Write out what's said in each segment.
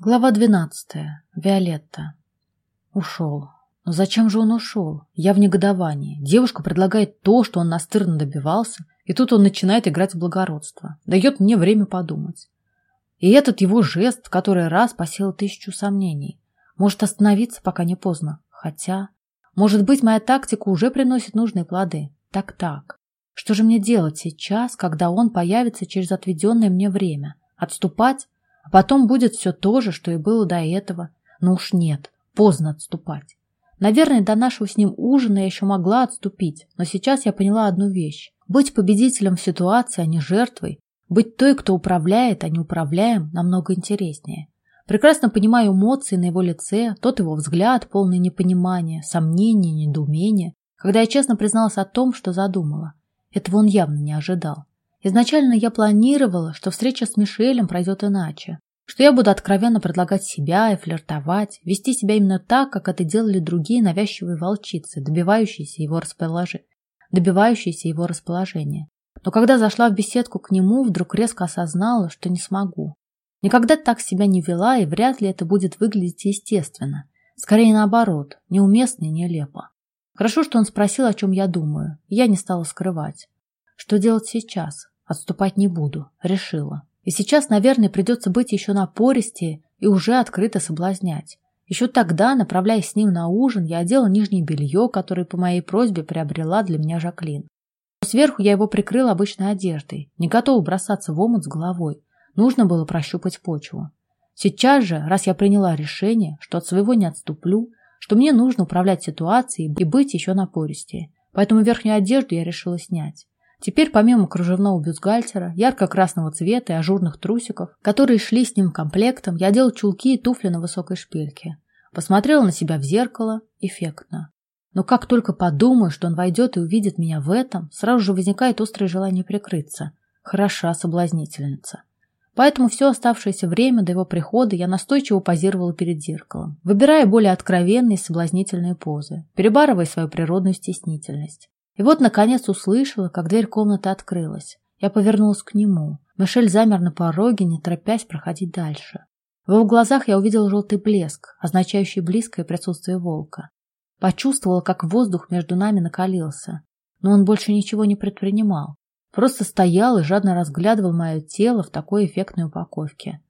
Глава двенадцатая. Виолетта. Ушел. Но зачем же он ушел? Я в негодовании. Девушка предлагает то, что он настырно добивался, и тут он начинает играть в благородство. Дает мне время подумать. И этот его жест, который раз посеял тысячу сомнений. Может остановиться, пока не поздно. Хотя, может быть, моя тактика уже приносит нужные плоды. Так-так. Что же мне делать сейчас, когда он появится через отведенное мне время? Отступать? А потом будет все то же, что и было до этого. Но уж нет, поздно отступать. Наверное, до нашего с ним ужина я еще могла отступить, но сейчас я поняла одну вещь. Быть победителем в ситуации, а не жертвой, быть той, кто управляет, а не управляем, намного интереснее. Прекрасно понимаю эмоции на его лице, тот его взгляд, полный непонимания, сомнения, недоумения, когда я честно призналась о том, что задумала. Этого он явно не ожидал. Изначально я планировала, что встреча с Мишелем пройдет иначе, что я буду откровенно предлагать себя и флиртовать, вести себя именно так, как это делали другие навязчивые волчицы, добивающиеся его расположения. Добивающиеся его расположения. Но когда зашла в беседку к нему, вдруг резко осознала, что не смогу. Никогда так себя не вела, и вряд ли это будет выглядеть естественно. Скорее наоборот, неуместно и нелепо. Хорошо, что он спросил, о чем я думаю, и я не стала скрывать. Что делать сейчас? Отступать не буду. Решила. И сейчас, наверное, придется быть еще напористее и уже открыто соблазнять. Еще тогда, направляясь с ним на ужин, я одела нижнее белье, которое по моей просьбе приобрела для меня Жаклин. Сверху я его прикрыла обычной одеждой, не готова бросаться в омут с головой. Нужно было прощупать почву. Сейчас же, раз я приняла решение, что от своего не отступлю, что мне нужно управлять ситуацией и быть еще напористее, поэтому верхнюю одежду я решила снять. Теперь помимо кружевного бюстгальтера, ярко-красного цвета и ажурных трусиков, которые шли с ним комплектом, я делал чулки и туфли на высокой шпильке. Посмотрела на себя в зеркало. Эффектно. Но как только подумаю, что он войдет и увидит меня в этом, сразу же возникает острое желание прикрыться. Хороша соблазнительница. Поэтому все оставшееся время до его прихода я настойчиво позировала перед зеркалом, выбирая более откровенные соблазнительные позы, перебарывая свою природную стеснительность. И вот, наконец, услышала, как дверь комнаты открылась. Я повернулась к нему. Мишель замер на пороге, не торопясь проходить дальше. В его глазах я увидела желтый блеск, означающий близкое присутствие волка. Почувствовала, как воздух между нами накалился. Но он больше ничего не предпринимал. Просто стоял и жадно разглядывал мое тело в такой эффектной упаковке.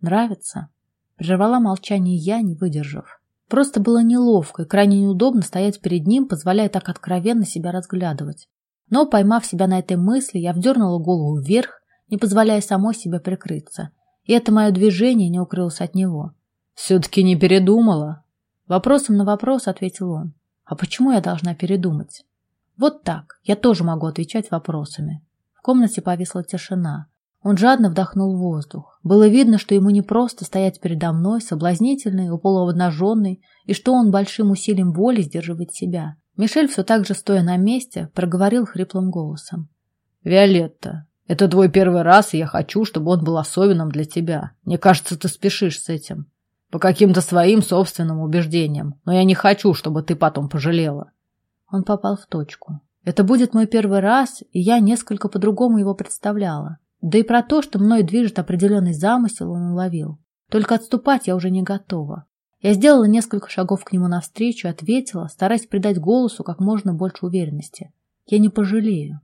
«Нравится?» Прервала молчание я, не выдержав. Просто было неловко и крайне неудобно стоять перед ним, позволяя так откровенно себя разглядывать. Но, поймав себя на этой мысли, я вдернула голову вверх, не позволяя самой себе прикрыться. И это мое движение не укрылось от него. «Все-таки не передумала?» Вопросом на вопрос ответил он. «А почему я должна передумать?» «Вот так. Я тоже могу отвечать вопросами». В комнате повисла тишина. Он жадно вдохнул воздух. Было видно, что ему не просто стоять передо мной, соблазнительный и полуобнаженный, и что он большим усилием воли сдерживает себя. Мишель, все так же стоя на месте, проговорил хриплым голосом. «Виолетта, это твой первый раз, и я хочу, чтобы он был особенным для тебя. Мне кажется, ты спешишь с этим. По каким-то своим собственным убеждениям. Но я не хочу, чтобы ты потом пожалела». Он попал в точку. Это будет мой первый раз, и я несколько по-другому его представляла. Да и про то, что мной движет определенный замысел, он уловил. Только отступать я уже не готова. Я сделала несколько шагов к нему навстречу ответила, стараясь придать голосу как можно больше уверенности. Я не пожалею.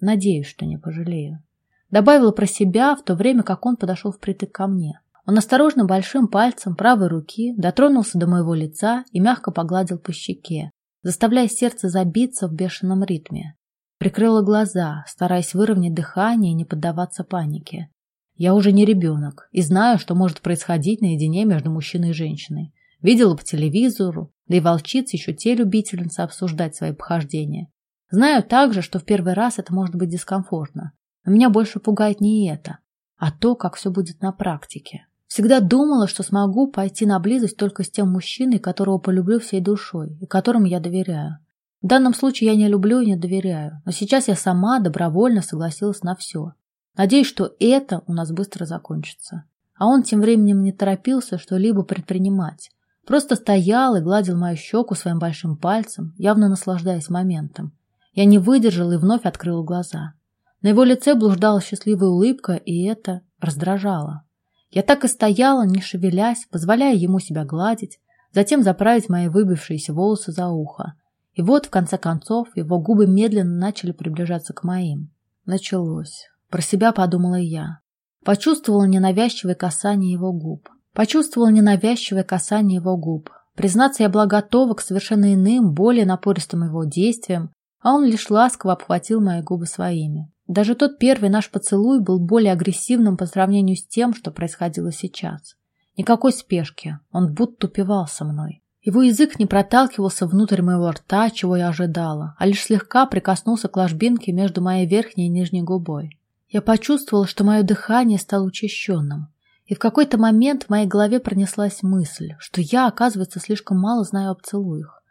Надеюсь, что не пожалею. Добавила про себя, в то время как он подошел впритык ко мне. Он осторожно большим пальцем правой руки дотронулся до моего лица и мягко погладил по щеке, заставляя сердце забиться в бешеном ритме. Прикрыла глаза, стараясь выровнять дыхание и не поддаваться панике. Я уже не ребенок и знаю, что может происходить наедине между мужчиной и женщиной. Видела по телевизору, да и волчицы еще те любительницы обсуждать свои похождения. Знаю также, что в первый раз это может быть дискомфортно. Но меня больше пугает не это, а то, как все будет на практике. Всегда думала, что смогу пойти на близость только с тем мужчиной, которого полюблю всей душой и которому я доверяю. В данном случае я не люблю и не доверяю, но сейчас я сама добровольно согласилась на все. Надеюсь, что это у нас быстро закончится. А он тем временем не торопился что-либо предпринимать. Просто стоял и гладил мою щеку своим большим пальцем, явно наслаждаясь моментом. Я не выдержала и вновь открыла глаза. На его лице блуждала счастливая улыбка, и это раздражало. Я так и стояла, не шевелясь, позволяя ему себя гладить, затем заправить мои выбившиеся волосы за ухо. И вот, в конце концов, его губы медленно начали приближаться к моим. Началось. Про себя подумала я. Почувствовала ненавязчивое касание его губ. Почувствовала ненавязчивое касание его губ. Признаться, я была готова к совершенно иным, более напористым его действиям, а он лишь ласково обхватил мои губы своими. Даже тот первый наш поцелуй был более агрессивным по сравнению с тем, что происходило сейчас. Никакой спешки, он будто упивался мной. Его язык не проталкивался внутрь моего рта, чего я ожидала, а лишь слегка прикоснулся к ложбинке между моей верхней и нижней губой. Я почувствовала, что мое дыхание стало учащенным. И в какой-то момент в моей голове пронеслась мысль, что я, оказывается, слишком мало знаю о поцелуях.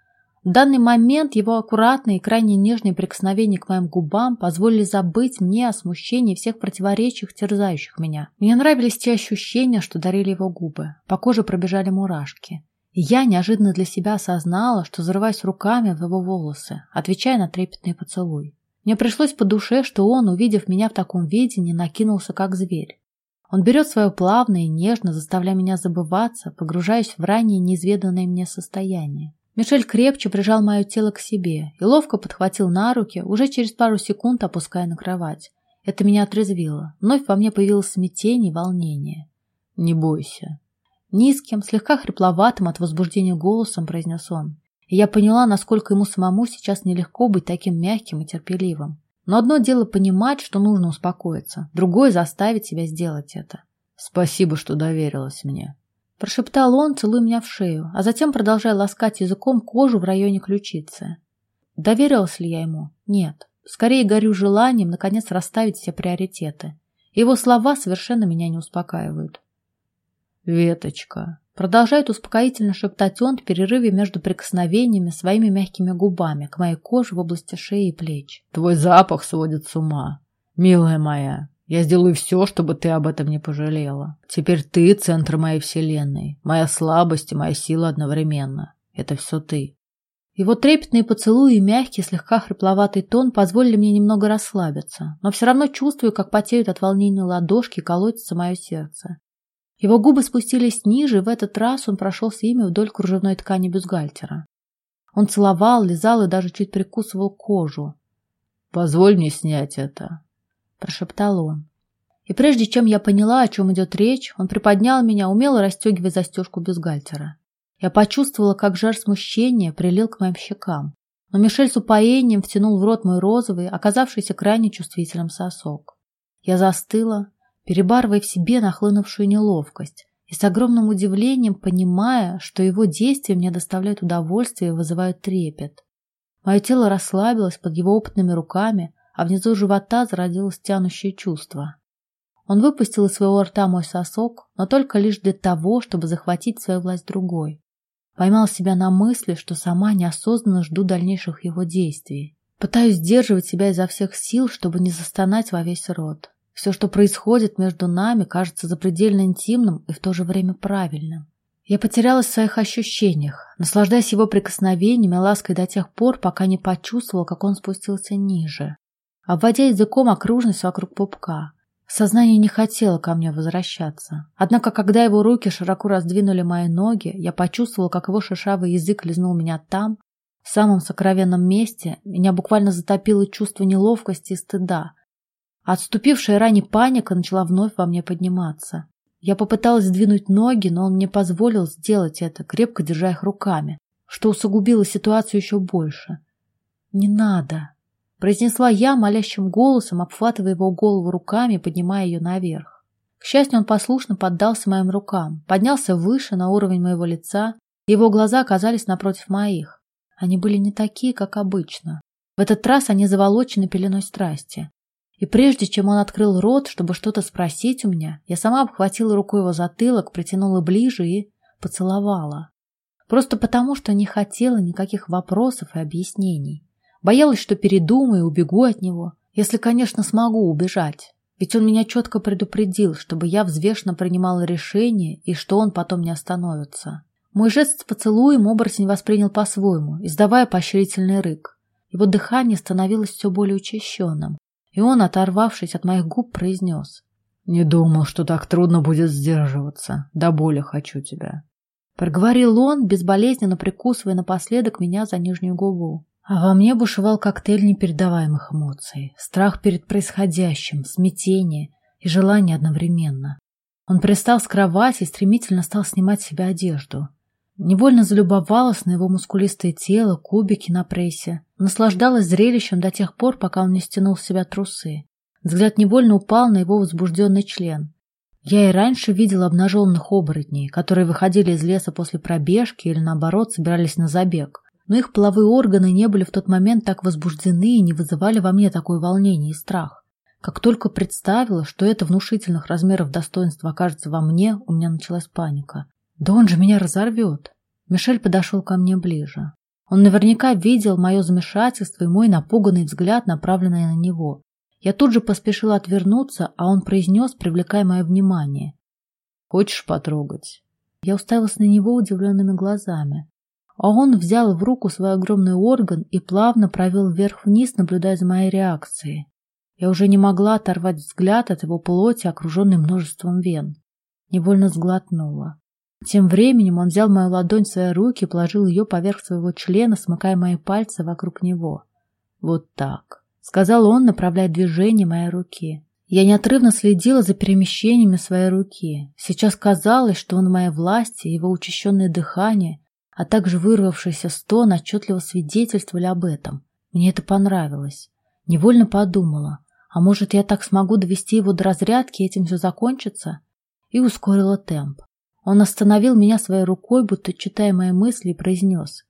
В данный момент его аккуратные и крайне нежные прикосновения к моим губам позволили забыть мне о смущении всех противоречиях, терзающих меня. Мне нравились те ощущения, что дарили его губы. По коже пробежали мурашки. Я неожиданно для себя осознала, что взрываюсь руками в его волосы, отвечая на трепетный поцелуй. Мне пришлось по душе, что он, увидев меня в таком виде, не накинулся как зверь. Он берет свое плавно и нежно, заставляя меня забываться, погружаясь в ранее неизведанное мне состояние. Мишель крепче прижал мое тело к себе и ловко подхватил на руки, уже через пару секунд опуская на кровать. Это меня отрезвило. Вновь во мне появилось смятение и волнение. «Не бойся». Низким, слегка хрипловатым от возбуждения голосом произнес он. И я поняла, насколько ему самому сейчас нелегко быть таким мягким и терпеливым. Но одно дело понимать, что нужно успокоиться, другое — заставить себя сделать это. «Спасибо, что доверилась мне», Прошептал он, целуя меня в шею, а затем продолжая ласкать языком кожу в районе ключицы. Доверилась ли я ему? Нет. Скорее горю желанием, наконец, расставить все приоритеты. Его слова совершенно меня не успокаивают. «Веточка», — продолжает успокоительно шептать он в перерыве между прикосновениями своими мягкими губами к моей коже в области шеи и плеч. «Твой запах сводит с ума. Милая моя, я сделаю все, чтобы ты об этом не пожалела. Теперь ты — центр моей вселенной, моя слабость и моя сила одновременно. Это все ты. Его трепетные поцелуи и мягкий, слегка хрипловатый тон позволили мне немного расслабиться, но все равно чувствую, как потеют от волнения ладошки и колотится мое сердце. Его губы спустились ниже, и в этот раз он прошелся ими вдоль кружевной ткани бюстгальтера. Он целовал, лизал и даже чуть прикусывал кожу. «Позволь мне снять это», — прошептал он. И прежде чем я поняла, о чем идет речь, он приподнял меня, умело расстегивая застежку бюстгальтера. Я почувствовала, как жар смущения прилил к моим щекам. Но Мишель с упоением втянул в рот мой розовый, оказавшийся крайне чувствительным сосок. Я застыла, перебарывая в себе нахлынувшую неловкость и с огромным удивлением понимая, что его действия мне доставляют удовольствие и вызывают трепет. Мое тело расслабилось под его опытными руками, а внизу живота зародилось тянущее чувство. Он выпустил из своего рта мой сосок, но только лишь для того, чтобы захватить свою власть другой. Поймал себя на мысли, что сама неосознанно жду дальнейших его действий. Пытаюсь сдерживать себя изо всех сил, чтобы не застонать во весь рот. Все, что происходит между нами, кажется запредельно интимным и в то же время правильным. Я потерялась в своих ощущениях, наслаждаясь его прикосновениями и лаской до тех пор, пока не почувствовал, как он спустился ниже обводя языком окружность вокруг пупка. Сознание не хотело ко мне возвращаться. Однако, когда его руки широко раздвинули мои ноги, я почувствовал, как его шершавый язык лизнул меня там, в самом сокровенном месте, меня буквально затопило чувство неловкости и стыда. Отступившая ранее паника начала вновь во мне подниматься. Я попыталась сдвинуть ноги, но он мне позволил сделать это, крепко держа их руками, что усугубило ситуацию еще больше. «Не надо!» произнесла я молящим голосом, обхватывая его голову руками и поднимая ее наверх. К счастью, он послушно поддался моим рукам, поднялся выше на уровень моего лица, его глаза оказались напротив моих. Они были не такие, как обычно. В этот раз они заволочены пеленой страсти. И прежде чем он открыл рот, чтобы что-то спросить у меня, я сама обхватила рукой его затылок, притянула ближе и поцеловала. Просто потому, что не хотела никаких вопросов и объяснений. Боялась, что передумаю и убегу от него. Если, конечно, смогу убежать. Ведь он меня четко предупредил, чтобы я взвешенно принимала решение и что он потом не остановится. Мой жест с поцелуем оборотень воспринял по-своему, издавая поощрительный рык. Его дыхание становилось все более учащенным, и он, оторвавшись от моих губ, произнес. Не думал, что так трудно будет сдерживаться. До боли хочу тебя. Проговорил он, безболезненно прикусывая напоследок меня за нижнюю губу. А во мне бушевал коктейль непередаваемых эмоций. Страх перед происходящим, смятение и желание одновременно. Он пристал с кровати и стремительно стал снимать с себя одежду. Невольно залюбовалась на его мускулистое тело, кубики на прессе. Наслаждалась зрелищем до тех пор, пока он не стянул с себя трусы. Взгляд невольно упал на его возбужденный член. Я и раньше видела обнаженных оборотней, которые выходили из леса после пробежки или, наоборот, собирались на забег. Но их половые органы не были в тот момент так возбуждены и не вызывали во мне такое волнение и страх. Как только представила, что это внушительных размеров достоинство окажется во мне, у меня началась паника. Да он же меня разорвет. Мишель подошел ко мне ближе. Он наверняка видел мое замешательство и мой напуганный взгляд, направленный на него. Я тут же поспешила отвернуться, а он произнес, привлекая мое внимание. «Хочешь потрогать?» Я уставилась на него удивленными глазами. А он взял в руку свой огромный орган и плавно провел вверх-вниз, наблюдая за моей реакцией. Я уже не могла оторвать взгляд от его плоти, окруженной множеством вен. Невольно сглотнула. Тем временем он взял мою ладонь в свои руки и положил ее поверх своего члена, смыкая мои пальцы вокруг него. Вот так сказал он, направляя движение моей руки. Я неотрывно следила за перемещениями своей руки. Сейчас казалось, что он в моей власти, его учащенное дыхание, а также вырвавшийся стон отчетливо свидетельствовали об этом. Мне это понравилось. Невольно подумала, а может, я так смогу довести его до разрядки, и этим все закончится? И ускорила темп. Он остановил меня своей рукой, будто читая мои мысли, и произнес.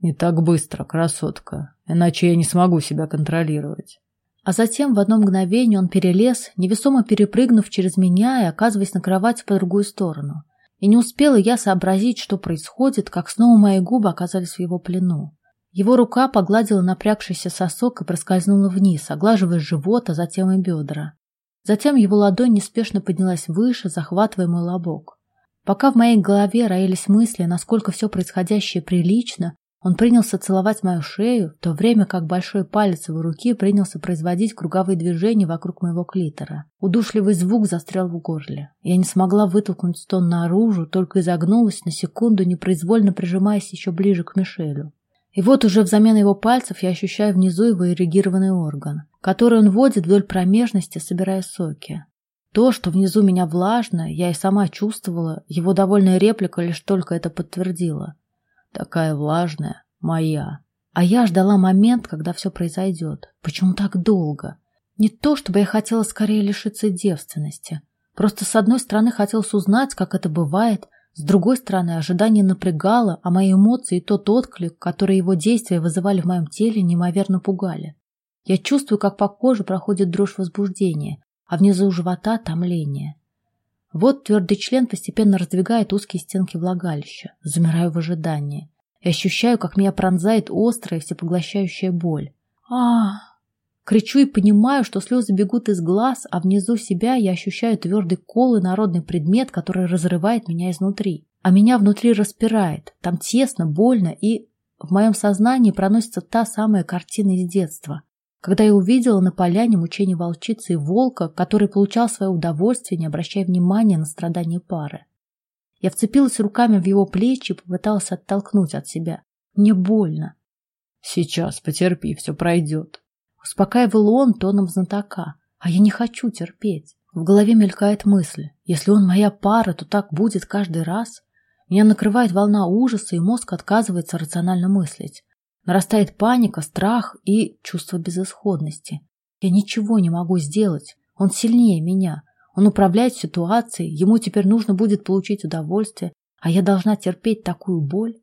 «Не так быстро, красотка, иначе я не смогу себя контролировать». А затем в одно мгновение он перелез, невесомо перепрыгнув через меня и оказываясь на кровати по другую сторону. И не успела я сообразить, что происходит, как снова мои губы оказались в его плену. Его рука погладила напрягшийся сосок и проскользнула вниз, оглаживая живот, а затем и бедра. Затем его ладонь неспешно поднялась выше, захватывая мой лобок. Пока в моей голове роились мысли, насколько все происходящее прилично, он принялся целовать мою шею, в то время как большой палец его руки принялся производить круговые движения вокруг моего клитора. Удушливый звук застрял в горле. Я не смогла вытолкнуть стон наружу, только изогнулась на секунду, непроизвольно прижимаясь еще ближе к Мишелю. И вот уже взамен его пальцев я ощущаю внизу его эрегированный орган, который он водит вдоль промежности, собирая соки. То, что внизу меня влажно, я и сама чувствовала, его довольная реплика лишь только это подтвердила. Такая влажная, моя. А я ждала момент, когда все произойдет. Почему так долго? Не то, чтобы я хотела скорее лишиться девственности. Просто с одной стороны хотелось узнать, как это бывает, с другой стороны ожидание напрягало, а мои эмоции и тот отклик, который его действия вызывали в моем теле, неимоверно пугали. Я чувствую, как по коже проходит дрожь возбуждения, а внизу живота томление. Вот твердый член постепенно раздвигает узкие стенки влагалища. Замираю в ожидании. И ощущаю, как меня пронзает острая всепоглощающая боль. а Кричу и понимаю, что слезы бегут из глаз, а внизу себя я ощущаю твердый кол и народный предмет, который разрывает меня изнутри. А меня внутри распирает. Там тесно, больно, и в моем сознании проносится та самая картина из детства когда я увидела на поляне мучение волчицы и волка, который получал свое удовольствие, не обращая внимания на страдания пары. Я вцепилась руками в его плечи и попыталась оттолкнуть от себя. Мне больно. Сейчас, потерпи, все пройдет. Успокаивал он тоном знатока. А я не хочу терпеть. В голове мелькает мысль. Если он моя пара, то так будет каждый раз. Меня накрывает волна ужаса, и мозг отказывается рационально мыслить. Нарастает паника, страх и чувство безысходности. Я ничего не могу сделать. Он сильнее меня. Он управляет ситуацией, ему теперь нужно будет получить удовольствие, а я должна терпеть такую боль.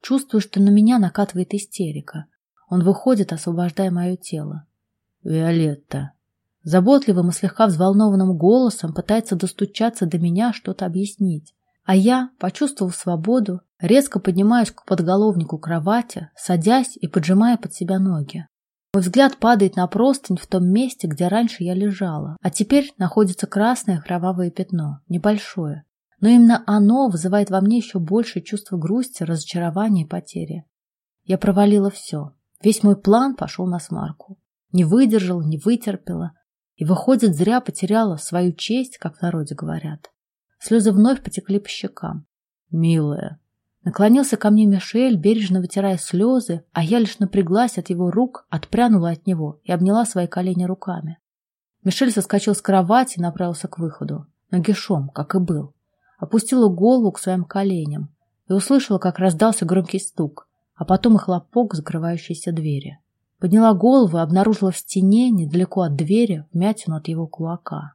Чувствую, что на меня накатывает истерика. Он выходит, освобождая мое тело. «Виолетта!» Заботливым и слегка взволнованным голосом пытается достучаться до меня, что-то объяснить. А я, почувствовав свободу, резко поднимаюсь к подголовнику кровати, садясь и поджимая под себя ноги. Мой взгляд падает на простынь в том месте, где раньше я лежала, а теперь находится красное кровавое пятно, небольшое. Но именно оно вызывает во мне еще большее чувство грусти, разочарования и потери. Я провалила все. Весь мой план пошел на смарку. Не выдержала, не вытерпела. И, выходит, зря потеряла свою честь, как в народе говорят. Слезы вновь потекли по щекам. «Милая!» Наклонился ко мне Мишель, бережно вытирая слезы, а я лишь напряглась от его рук, отпрянула от него и обняла свои колени руками. Мишель соскочил с кровати и направился к выходу, нагишом, как и был. Опустила голову к своим коленям и услышала, как раздался громкий стук, а потом и хлопок закрывающейся двери. Подняла голову и обнаружила в стене, недалеко от двери, вмятину от его кулака.